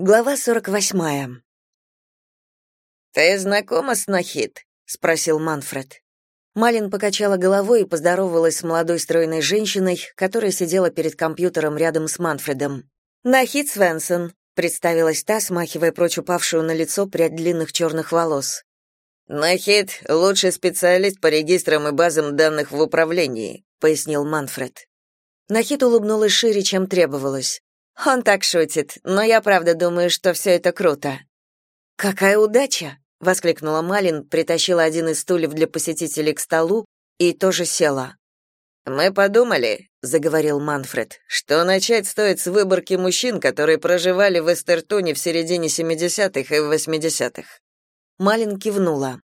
Глава 48. «Ты знакома с Нахид?» — спросил Манфред. Малин покачала головой и поздоровалась с молодой стройной женщиной, которая сидела перед компьютером рядом с Манфредом. «Нахид Свенсон», — представилась та, смахивая прочь упавшую на лицо прядь длинных черных волос. «Нахид — лучший специалист по регистрам и базам данных в управлении», — пояснил Манфред. Нахид улыбнулась шире, чем требовалось. Он так шутит, но я правда думаю, что все это круто. Какая удача, воскликнула Малин, притащила один из стульев для посетителей к столу и тоже села. Мы подумали, заговорил Манфред, что начать стоит с выборки мужчин, которые проживали в Эстертуне в середине 70-х и 80-х. Малин кивнула.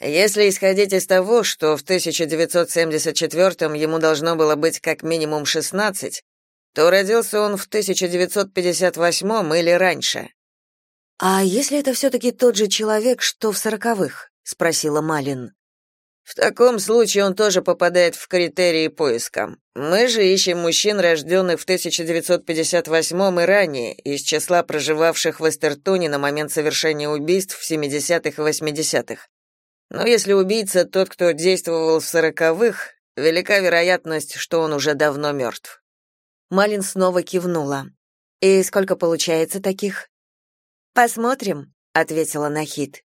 Если исходить из того, что в 1974 ему должно было быть как минимум 16, то родился он в 1958 или раньше. А если это все таки тот же человек, что в сороковых? спросила Малин. В таком случае он тоже попадает в критерии поиска. Мы же ищем мужчин, рожденных в 1958 и ранее, из числа проживавших в Эстертоне на момент совершения убийств в 70-х и 80-х. Но если убийца тот, кто действовал в сороковых, велика вероятность, что он уже давно мертв. Малин снова кивнула. И сколько получается таких? Посмотрим, ответила Нахид.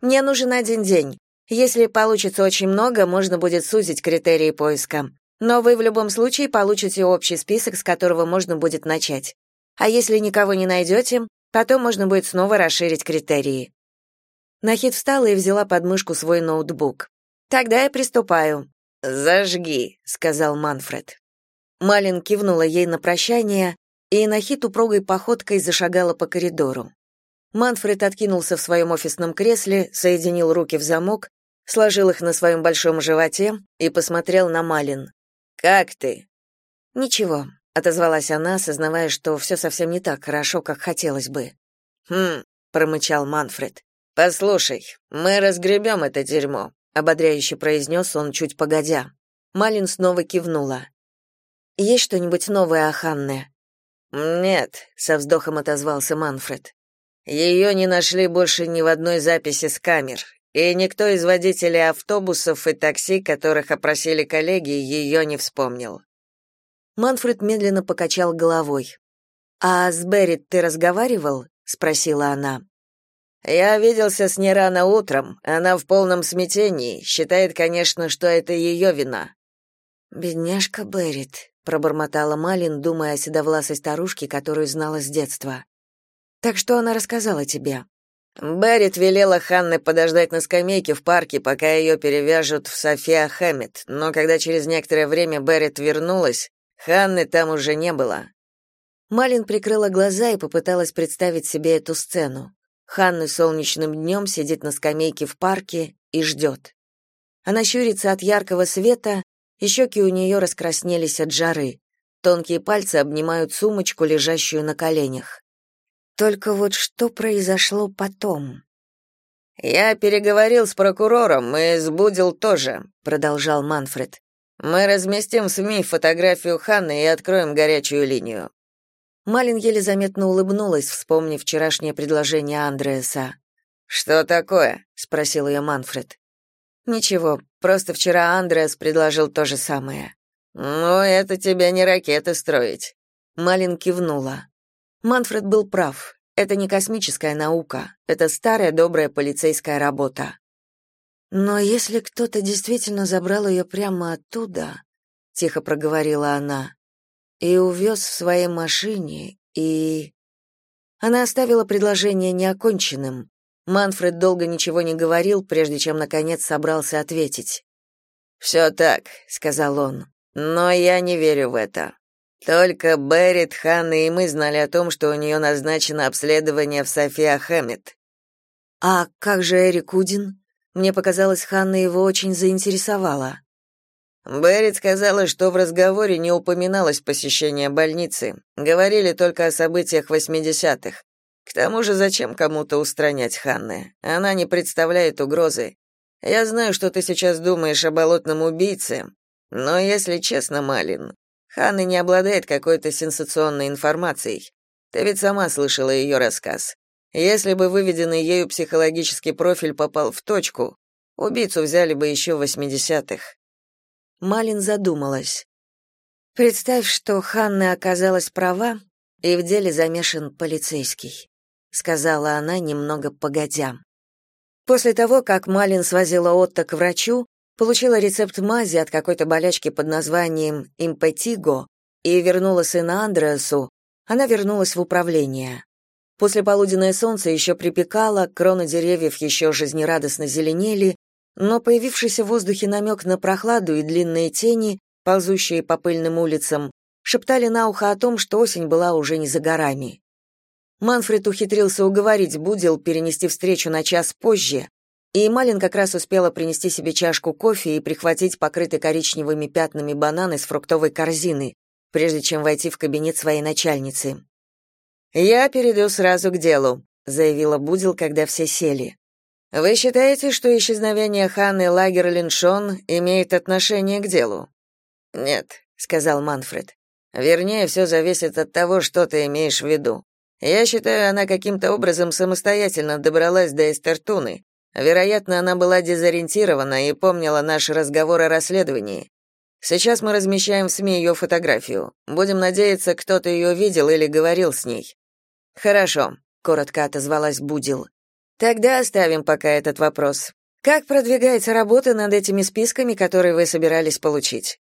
Мне нужен один день. Если получится очень много, можно будет сузить критерии поиска. Но вы в любом случае получите общий список, с которого можно будет начать. А если никого не найдете, потом можно будет снова расширить критерии. Нахид встала и взяла под мышку свой ноутбук. Тогда я приступаю. Зажги, сказал Манфред. Малин кивнула ей на прощание, и Нахид упругой походкой зашагала по коридору. Манфред откинулся в своем офисном кресле, соединил руки в замок, сложил их на своем большом животе и посмотрел на Малин. «Как ты?» «Ничего», — отозвалась она, осознавая, что все совсем не так хорошо, как хотелось бы. «Хм», — промычал Манфред. «Послушай, мы разгребем это дерьмо», — ободряюще произнес он чуть погодя. Малин снова кивнула. Есть что-нибудь новое о Ханне? Нет, со вздохом отозвался Манфред. Ее не нашли больше ни в одной записи с камер, и никто из водителей автобусов и такси, которых опросили коллеги, ее не вспомнил. Манфред медленно покачал головой. «А с Беррит ты разговаривал?» — спросила она. «Я виделся с ней рано утром. Она в полном смятении. Считает, конечно, что это ее вина». «Бедняжка Беррит», пробормотала Малин, думая о седовласой старушке, которую знала с детства. Так что она рассказала тебе? Беррит велела Ханне подождать на скамейке в парке, пока ее перевяжут в София Хэммет, но когда через некоторое время Беррит вернулась, Ханны там уже не было. Малин прикрыла глаза и попыталась представить себе эту сцену. Ханна солнечным днем сидит на скамейке в парке и ждет. Она щурится от яркого света, щеки у нее раскраснелись от жары. Тонкие пальцы обнимают сумочку, лежащую на коленях. Только вот что произошло потом? Я переговорил с прокурором и с Будил тоже, продолжал Манфред. Мы разместим в СМИ фотографию Ханны и откроем горячую линию. Малин еле заметно улыбнулась, вспомнив вчерашнее предложение Андреаса. Что такое? спросил ее Манфред. Ничего, просто вчера Андреас предложил то же самое. Ну, это тебе не ракеты строить. Малин кивнула. Манфред был прав. Это не космическая наука, это старая добрая полицейская работа. Но если кто-то действительно забрал ее прямо оттуда, тихо проговорила она, и увез в своей машине, и она оставила предложение неоконченным, Манфред долго ничего не говорил, прежде чем наконец собрался ответить. «Все так», — сказал он. «Но я не верю в это. Только Беррит, Ханна и мы знали о том, что у нее назначено обследование в София Хэммет». «А как же Эрик Удин? Мне показалось, Ханна его очень заинтересовала». Беррит сказала, что в разговоре не упоминалось посещение больницы. Говорили только о событиях восьмидесятых. К тому же зачем кому-то устранять Ханны? Она не представляет угрозы. Я знаю, что ты сейчас думаешь о болотном убийце, но если честно, Малин, Ханна не обладает какой-то сенсационной информацией. Ты ведь сама слышала ее рассказ. Если бы выведенный ею психологический профиль попал в точку, убийцу взяли бы еще в 80-х. Малин задумалась. Представь, что Ханна оказалась права, и в деле замешан полицейский, сказала она немного погодя. После того, как Малин свозила Отто к врачу, получила рецепт мази от какой-то болячки под названием импетиго и вернула сына Андреасу, она вернулась в управление. После полуденное солнце еще припекало, кроны деревьев еще жизнерадостно зеленели, но появившийся в воздухе намек на прохладу и длинные тени, ползущие по пыльным улицам, шептали на ухо о том, что осень была уже не за горами. Манфред ухитрился уговорить Будил перенести встречу на час позже, и Малин как раз успела принести себе чашку кофе и прихватить покрытый коричневыми пятнами банан из фруктовой корзины, прежде чем войти в кабинет своей начальницы. «Я перейду сразу к делу», — заявила Будил, когда все сели. «Вы считаете, что исчезновение Ханны Лагерлиншон имеет отношение к делу?» «Нет», — сказал Манфред. «Вернее, все зависит от того, что ты имеешь в виду. Я считаю, она каким-то образом самостоятельно добралась до Эстертуны. Вероятно, она была дезориентирована и помнила наш разговор о расследовании. Сейчас мы размещаем в СМИ ее фотографию. Будем надеяться, кто-то ее видел или говорил с ней. Хорошо, коротко отозвалась Будил. Тогда оставим пока этот вопрос. Как продвигается работа над этими списками, которые вы собирались получить?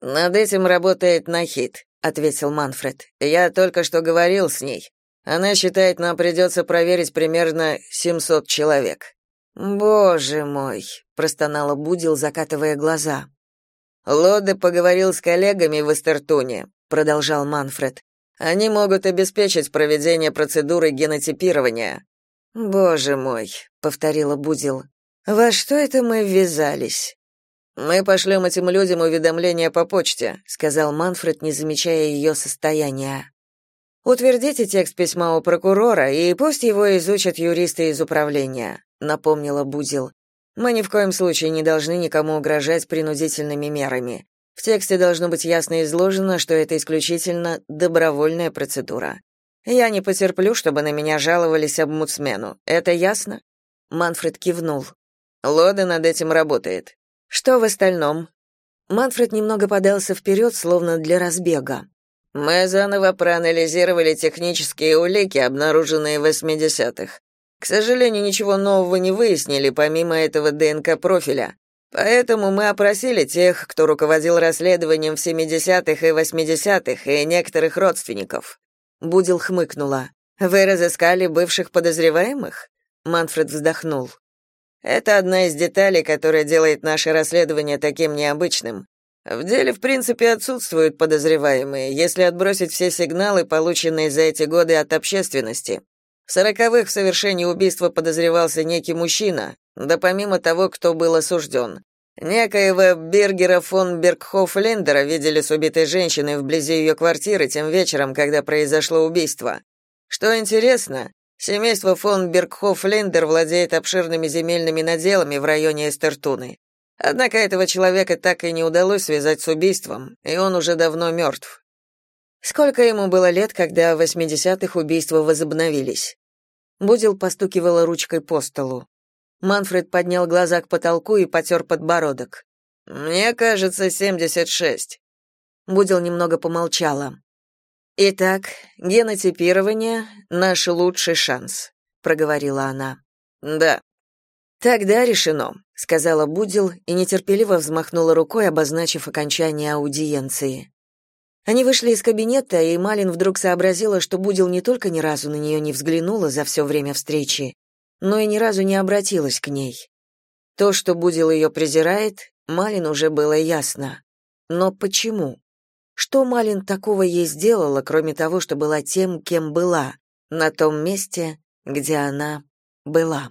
Над этим работает Нахид, ответил Манфред. Я только что говорил с ней. Она считает, нам придется проверить примерно 700 человек. Боже мой, простонала Будил, закатывая глаза. Лоде поговорил с коллегами в Эстертуне, продолжал Манфред. Они могут обеспечить проведение процедуры генотипирования. Боже мой, повторила Будил. Во что это мы ввязались? Мы пошлем этим людям уведомление по почте, сказал Манфред, не замечая ее состояния. Утвердите текст письма у прокурора, и пусть его изучат юристы из управления, напомнила Будил. Мы ни в коем случае не должны никому угрожать принудительными мерами. В тексте должно быть ясно изложено, что это исключительно добровольная процедура. Я не потерплю, чтобы на меня жаловались обмудсмену. Это ясно? Манфред кивнул. Лода над этим работает. Что в остальном? Манфред немного подался вперед, словно для разбега. Мы заново проанализировали технические улики, обнаруженные в 80-х. К сожалению, ничего нового не выяснили, помимо этого ДНК-профиля. Поэтому мы опросили тех, кто руководил расследованием в 70-х и 80-х, и некоторых родственников. Будил хмыкнула. Вы разыскали бывших подозреваемых? Манфред вздохнул. Это одна из деталей, которая делает наше расследование таким необычным. В деле, в принципе, отсутствуют подозреваемые, если отбросить все сигналы, полученные за эти годы от общественности. В сороковых в совершении убийства подозревался некий мужчина, да помимо того, кто был осужден. Некоего Бергера фон Бергхоф-Лендера видели с убитой женщиной вблизи ее квартиры тем вечером, когда произошло убийство. Что интересно, семейство фон Бергхоф-Лендер владеет обширными земельными наделами в районе Эстертуны. Однако этого человека так и не удалось связать с убийством, и он уже давно мертв. Сколько ему было лет, когда в 80-х убийства возобновились? Будил постукивала ручкой по столу. Манфред поднял глаза к потолку и потер подбородок. «Мне кажется, 76». Будил немного помолчала. «Итак, генотипирование — наш лучший шанс», — проговорила она. «Да». «Тогда решено», — сказала Будил и нетерпеливо взмахнула рукой, обозначив окончание аудиенции. Они вышли из кабинета, и Малин вдруг сообразила, что Будил не только ни разу на нее не взглянула за все время встречи, но и ни разу не обратилась к ней. То, что Будил ее презирает, Малин уже было ясно. Но почему? Что Малин такого ей сделала, кроме того, что была тем, кем была, на том месте, где она была?